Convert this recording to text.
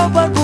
copa